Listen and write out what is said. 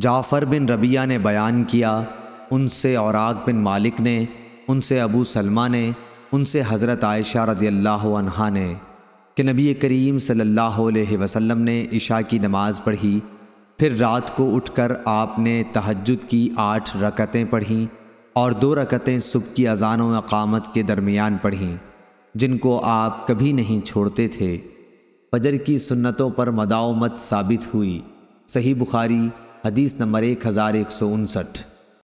جعفر بن ربیہ نے بیان کیا، ان سے اوراق بن مالک نے، ان سے ابو سلمہ نے، ان سے حضرت عائشہ رضی اللہ عنہا نے کہ نبی کریم صلی اللہ علیہ وسلم نے عشاء کی نماز پڑھی۔ پھر رات کو اٹھ کر آپ نے تہجد کی آٹھ رکتیں پڑھیں اور دو رکتیں صبح کی اذان و اقامت کے درمیان پڑھیں، جن کو آپ کبھی نہیں چھوڑتے تھے۔ فجر کی سنتوں پر مداومت ثابت ہوئی۔ صحیح بخاری حدیث نمبر ایک ہزار ایک سو انسٹھ۔